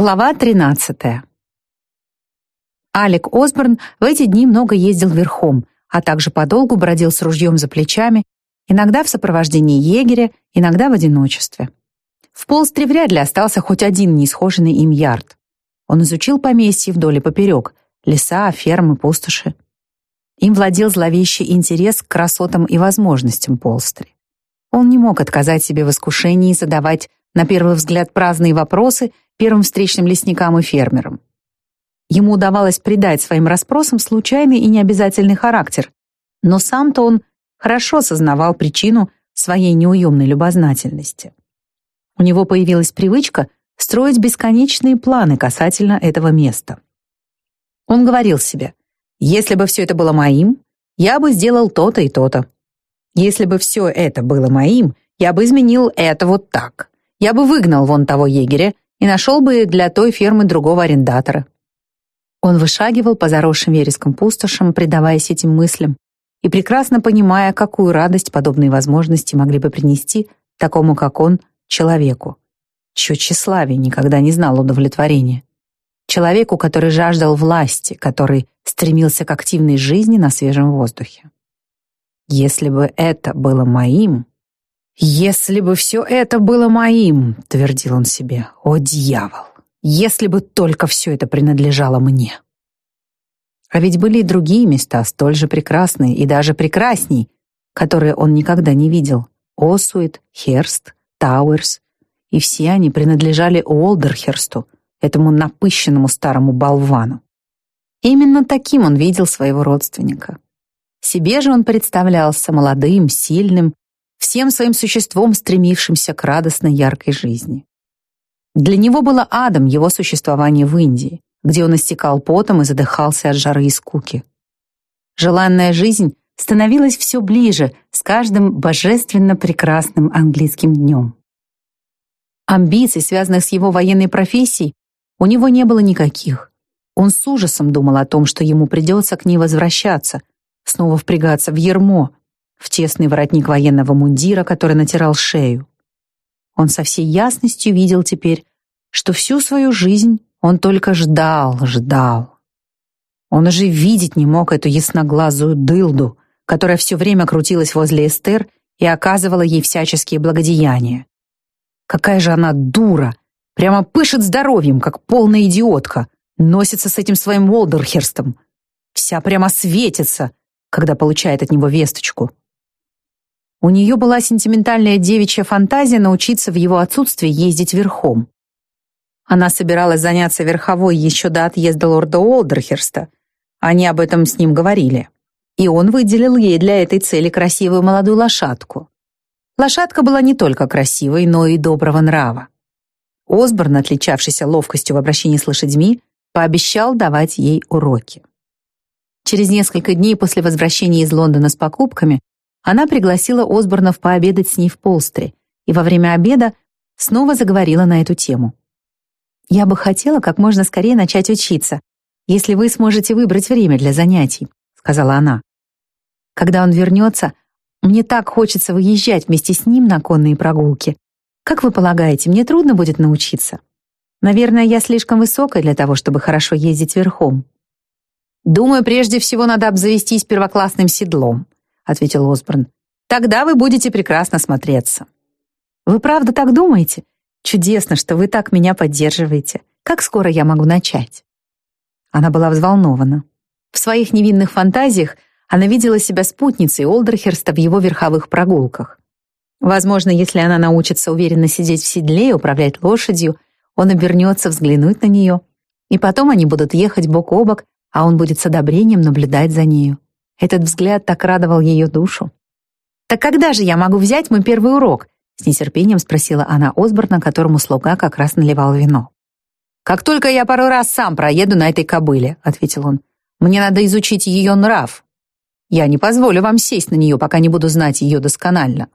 Глава 13. Алек Осборн в эти дни много ездил верхом, а также подолгу бродил с ружьем за плечами, иногда в сопровождении егеря, иногда в одиночестве. В Полстре вряд ли остался хоть один неисхоженный им ярд. Он изучил поместье вдоль и поперек, леса, фермы, пустоши. Им владел зловещий интерес к красотам и возможностям Полстри. Он не мог отказать себе в искушении задавать, на первый взгляд, праздные вопросы первым встречным лесникам и фермерам. Ему удавалось придать своим расспросам случайный и необязательный характер, но сам-то он хорошо осознавал причину своей неуемной любознательности. У него появилась привычка строить бесконечные планы касательно этого места. Он говорил себе, если бы все это было моим, я бы сделал то-то и то-то. Если бы все это было моим, я бы изменил это вот так. Я бы выгнал вон того егеря и нашел бы для той фермы другого арендатора. Он вышагивал по заросшим вереском пустошам, предаваясь этим мыслям, и прекрасно понимая, какую радость подобные возможности могли бы принести такому, как он, человеку, чье тщеславие никогда не знал удовлетворения. Человеку, который жаждал власти, который стремился к активной жизни на свежем воздухе. Если бы это было моим, «Если бы все это было моим», — твердил он себе, — «о, дьявол! Если бы только все это принадлежало мне!» А ведь были и другие места, столь же прекрасные и даже прекрасней, которые он никогда не видел. Осуит, Херст, Тауэрс. И все они принадлежали Уолдерхерсту, этому напыщенному старому болвану. Именно таким он видел своего родственника. Себе же он представлялся молодым, сильным всем своим существом стремившимся к радостной яркой жизни. Для него было адом его существование в Индии, где он истекал потом и задыхался от жары и скуки. Желанная жизнь становилась все ближе с каждым божественно прекрасным английским днем. Амбиций, связанных с его военной профессией, у него не было никаких. Он с ужасом думал о том, что ему придется к ней возвращаться, снова впрягаться в ермо, в тесный воротник военного мундира, который натирал шею. Он со всей ясностью видел теперь, что всю свою жизнь он только ждал, ждал. Он уже видеть не мог эту ясноглазую дылду, которая все время крутилась возле Эстер и оказывала ей всяческие благодеяния. Какая же она дура! Прямо пышет здоровьем, как полная идиотка, носится с этим своим Уолдерхерстом. Вся прямо светится, когда получает от него весточку. У нее была сентиментальная девичья фантазия научиться в его отсутствии ездить верхом. Она собиралась заняться верховой еще до отъезда лорда Уолдерхерста. Они об этом с ним говорили. И он выделил ей для этой цели красивую молодую лошадку. Лошадка была не только красивой, но и доброго нрава. Осборн, отличавшийся ловкостью в обращении с лошадьми, пообещал давать ей уроки. Через несколько дней после возвращения из Лондона с покупками она пригласила Осборнов пообедать с ней в Полстре, и во время обеда снова заговорила на эту тему. «Я бы хотела как можно скорее начать учиться, если вы сможете выбрать время для занятий», — сказала она. «Когда он вернется, мне так хочется выезжать вместе с ним на конные прогулки. Как вы полагаете, мне трудно будет научиться? Наверное, я слишком высокая для того, чтобы хорошо ездить верхом». «Думаю, прежде всего надо обзавестись первоклассным седлом», ответил Осборн. «Тогда вы будете прекрасно смотреться». «Вы правда так думаете? Чудесно, что вы так меня поддерживаете. Как скоро я могу начать?» Она была взволнована. В своих невинных фантазиях она видела себя спутницей Олдерхерста в его верховых прогулках. Возможно, если она научится уверенно сидеть в седле и управлять лошадью, он обернется взглянуть на нее, и потом они будут ехать бок о бок, а он будет с одобрением наблюдать за нею. Этот взгляд так радовал ее душу. «Так когда же я могу взять мой первый урок?» С нетерпением спросила она Осборна, которому слуга как раз наливал вино. «Как только я пару раз сам проеду на этой кобыле», — ответил он. «Мне надо изучить ее нрав. Я не позволю вам сесть на нее, пока не буду знать ее досконально».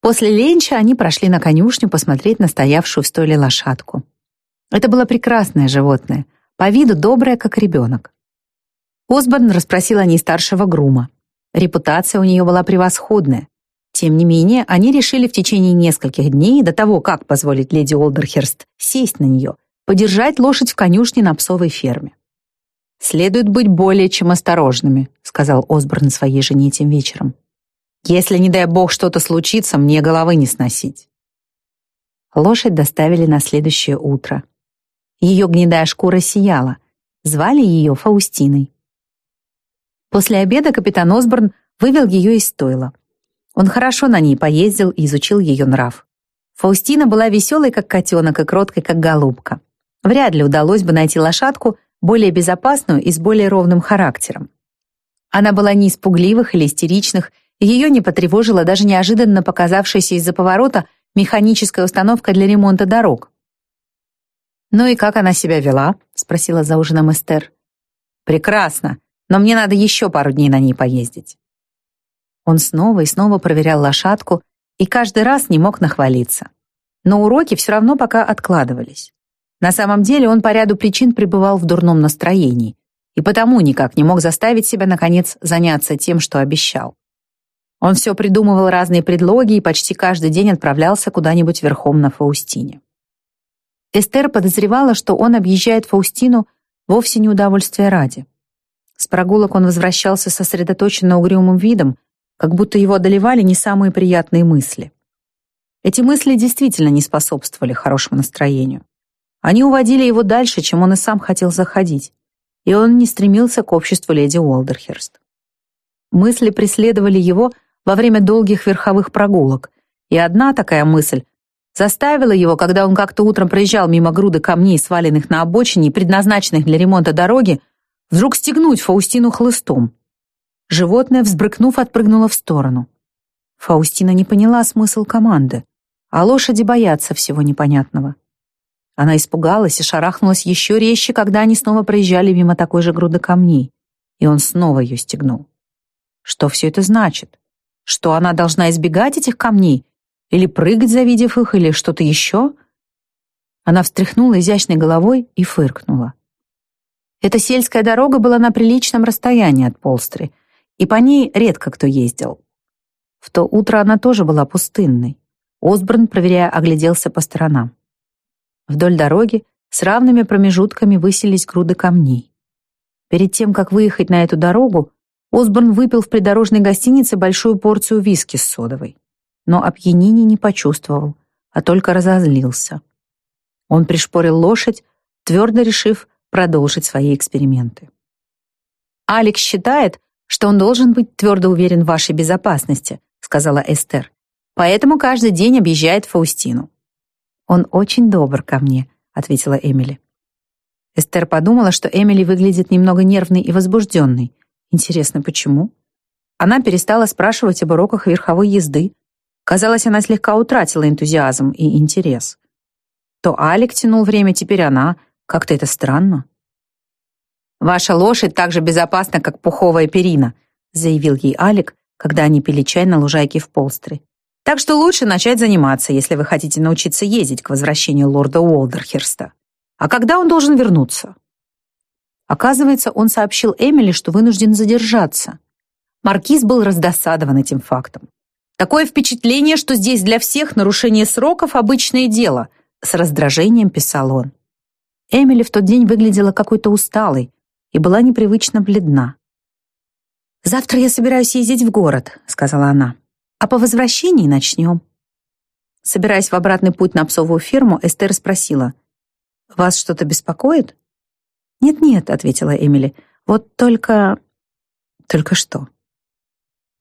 После ленча они прошли на конюшню посмотреть на стоявшую в стойле лошадку. Это было прекрасное животное, по виду доброе, как ребенок. Осборн расспросил о ней старшего грума. Репутация у нее была превосходная. Тем не менее, они решили в течение нескольких дней до того, как позволить леди Олдерхерст сесть на нее, подержать лошадь в конюшне на псовой ферме. «Следует быть более чем осторожными», сказал Осборн своей жене тем вечером. «Если, не дай бог, что-то случится, мне головы не сносить». Лошадь доставили на следующее утро. Ее гнедая шкура сияла. Звали ее Фаустиной. После обеда капитан Осборн вывел ее из стойла. Он хорошо на ней поездил и изучил ее нрав. Фаустина была веселой, как котенок, и кроткой, как голубка. Вряд ли удалось бы найти лошадку, более безопасную и с более ровным характером. Она была не из пугливых или истеричных, ее не потревожила даже неожиданно показавшаяся из-за поворота механическая установка для ремонта дорог. «Ну и как она себя вела?» — спросила за ужином Эстер. «Прекрасно, но мне надо еще пару дней на ней поездить». Он снова и снова проверял лошадку и каждый раз не мог нахвалиться. Но уроки все равно пока откладывались. На самом деле он по ряду причин пребывал в дурном настроении и потому никак не мог заставить себя, наконец, заняться тем, что обещал. Он все придумывал разные предлоги и почти каждый день отправлялся куда-нибудь верхом на Фаустине. Эстер подозревала, что он объезжает Фаустину вовсе не удовольствия ради. Прогулок он возвращался сосредоточенно угрюмым видом, как будто его одолевали не самые приятные мысли. Эти мысли действительно не способствовали хорошему настроению. Они уводили его дальше, чем он и сам хотел заходить, и он не стремился к обществу леди Уолдерхерст. Мысли преследовали его во время долгих верховых прогулок, и одна такая мысль заставила его, когда он как-то утром проезжал мимо груды камней, сваленных на обочине, предназначенных для ремонта дороги, вдруг стегнуть Фаустину хлыстом. Животное, взбрыкнув, отпрыгнуло в сторону. Фаустина не поняла смысл команды, а лошади боятся всего непонятного. Она испугалась и шарахнулась еще резче, когда они снова проезжали мимо такой же груды камней, и он снова ее стегнул. Что все это значит? Что она должна избегать этих камней? Или прыгать, завидев их, или что-то еще? Она встряхнула изящной головой и фыркнула. Эта сельская дорога была на приличном расстоянии от Полстры, и по ней редко кто ездил. В то утро она тоже была пустынной. Осборн, проверяя, огляделся по сторонам. Вдоль дороги с равными промежутками высились груды камней. Перед тем, как выехать на эту дорогу, Осборн выпил в придорожной гостинице большую порцию виски с содовой. Но опьянения не почувствовал, а только разозлился. Он пришпорил лошадь, твердо решив продолжить свои эксперименты. Алекс считает, что он должен быть твердо уверен в вашей безопасности», сказала Эстер. «Поэтому каждый день объезжает Фаустину». «Он очень добр ко мне», ответила Эмили. Эстер подумала, что Эмили выглядит немного нервной и возбужденной. Интересно, почему? Она перестала спрашивать об уроках верховой езды. Казалось, она слегка утратила энтузиазм и интерес. То Алик тянул время, теперь она. Как-то это странно. «Ваша лошадь так же безопасна, как пуховая перина», заявил ей Алик, когда они пили чай на лужайке в Полстре. «Так что лучше начать заниматься, если вы хотите научиться ездить к возвращению лорда Уолдерхерста. А когда он должен вернуться?» Оказывается, он сообщил Эмили, что вынужден задержаться. Маркиз был раздосадован этим фактом. «Такое впечатление, что здесь для всех нарушение сроков – обычное дело», с раздражением писал он. Эмили в тот день выглядела какой-то усталой, и была непривычно бледна. «Завтра я собираюсь ездить в город», — сказала она. «А по возвращении начнем». Собираясь в обратный путь на псовую ферму, Эстер спросила. «Вас что-то беспокоит?» «Нет-нет», — ответила Эмили. «Вот только...» «Только что?»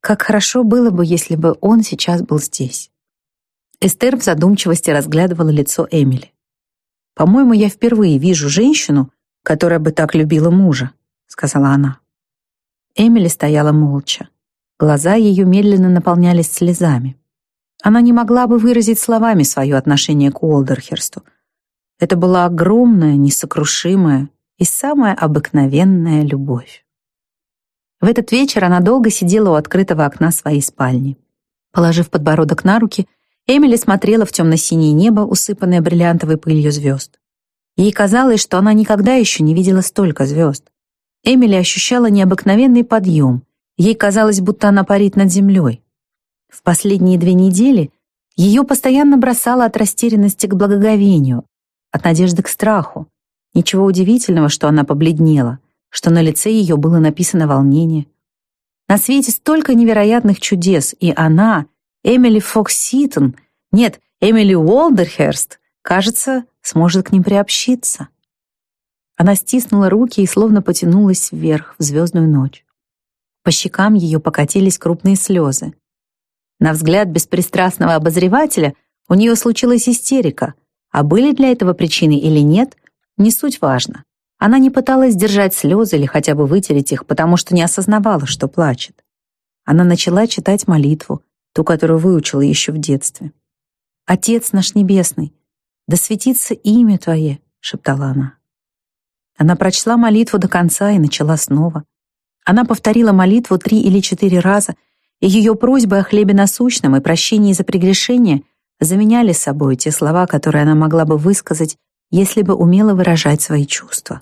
«Как хорошо было бы, если бы он сейчас был здесь». Эстер в задумчивости разглядывала лицо Эмили. «По-моему, я впервые вижу женщину, которая бы так любила мужа», — сказала она. Эмили стояла молча. Глаза ее медленно наполнялись слезами. Она не могла бы выразить словами свое отношение к Уолдерхерсту. Это была огромная, несокрушимая и самая обыкновенная любовь. В этот вечер она долго сидела у открытого окна своей спальни. Положив подбородок на руки, Эмили смотрела в темно-синее небо, усыпанное бриллиантовой пылью звезд. Ей казалось, что она никогда еще не видела столько звезд. Эмили ощущала необыкновенный подъем. Ей казалось, будто она парит над землей. В последние две недели ее постоянно бросало от растерянности к благоговению. от надежды к страху. Ничего удивительного, что она побледнела, что на лице ее было написано волнение. На свете столько невероятных чудес, и она, Эмили Фокс Ситон, нет, Эмили Уолдерхерст, кажется, сможет к ним приобщиться. Она стиснула руки и словно потянулась вверх в звездную ночь. По щекам ее покатились крупные слезы. На взгляд беспристрастного обозревателя у нее случилась истерика, а были для этого причины или нет, не суть важно. Она не пыталась сдержать слезы или хотя бы вытереть их, потому что не осознавала, что плачет. Она начала читать молитву, ту, которую выучила еще в детстве. «Отец наш Небесный, да светится имя Твое», — шептала она. Она прочла молитву до конца и начала снова. Она повторила молитву три или четыре раза, и ее просьбы о хлебе насущном и прощении за прегрешение заменяли собой те слова, которые она могла бы высказать, если бы умела выражать свои чувства.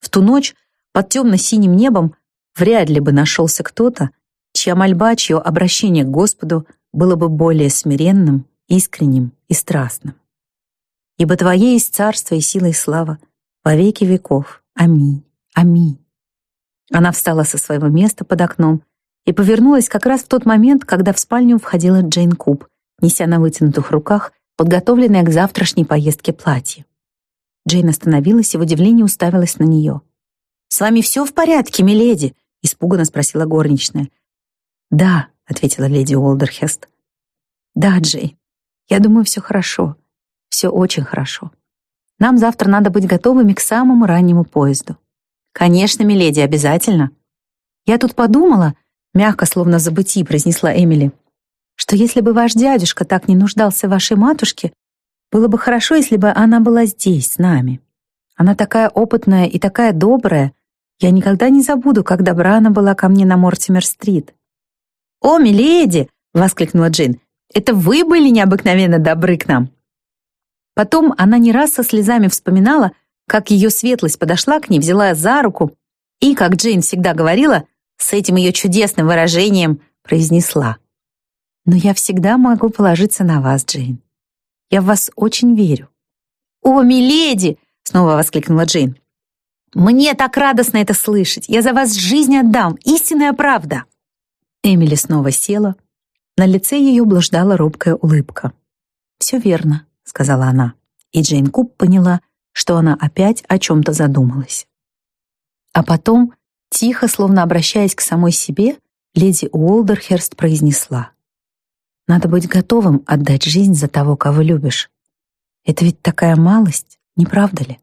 В ту ночь под темно-синим небом вряд ли бы нашелся кто-то, чья мольба, чье обращение к Господу было бы более смиренным, искренним и страстным. Ибо Твое есть царство и сила и слава во веки веков. Аминь. Аминь. Она встала со своего места под окном и повернулась как раз в тот момент, когда в спальню входила Джейн Куб, неся на вытянутых руках подготовленное к завтрашней поездке платье. Джейн остановилась и в удивлении уставилась на нее. «С вами все в порядке, миледи?» — испуганно спросила горничная. «Да», — ответила леди Уолдерхест. «Да, Джейн, я думаю, все хорошо. Все очень хорошо. Нам завтра надо быть готовыми к самому раннему поезду». «Конечно, миледи, обязательно». «Я тут подумала», — мягко, словно в произнесла Эмили, что если бы ваш дядюшка так не нуждался в вашей матушке, было бы хорошо, если бы она была здесь, с нами. Она такая опытная и такая добрая. Я никогда не забуду, как добра она была ко мне на Мортимер-стрит. «О, миледи!» — воскликнула Джин. «Это вы были необыкновенно добры к нам!» Потом она не раз со слезами вспоминала, как ее светлость подошла к ней, взяла за руку и, как Джейн всегда говорила, с этим ее чудесным выражением произнесла. Но я всегда могу положиться на вас, Джейн. Я в вас очень верю». «О, миледи!» — снова воскликнула Джейн. «Мне так радостно это слышать! Я за вас жизнь отдам! Истинная правда!» Эмили снова села. На лице ее блуждала робкая улыбка. «Все верно», — сказала она. И Джейн Куб поняла, что она опять о чем-то задумалась. А потом, тихо, словно обращаясь к самой себе, леди Уолдерхерст произнесла. Надо быть готовым отдать жизнь за того, кого любишь. Это ведь такая малость, не правда ли?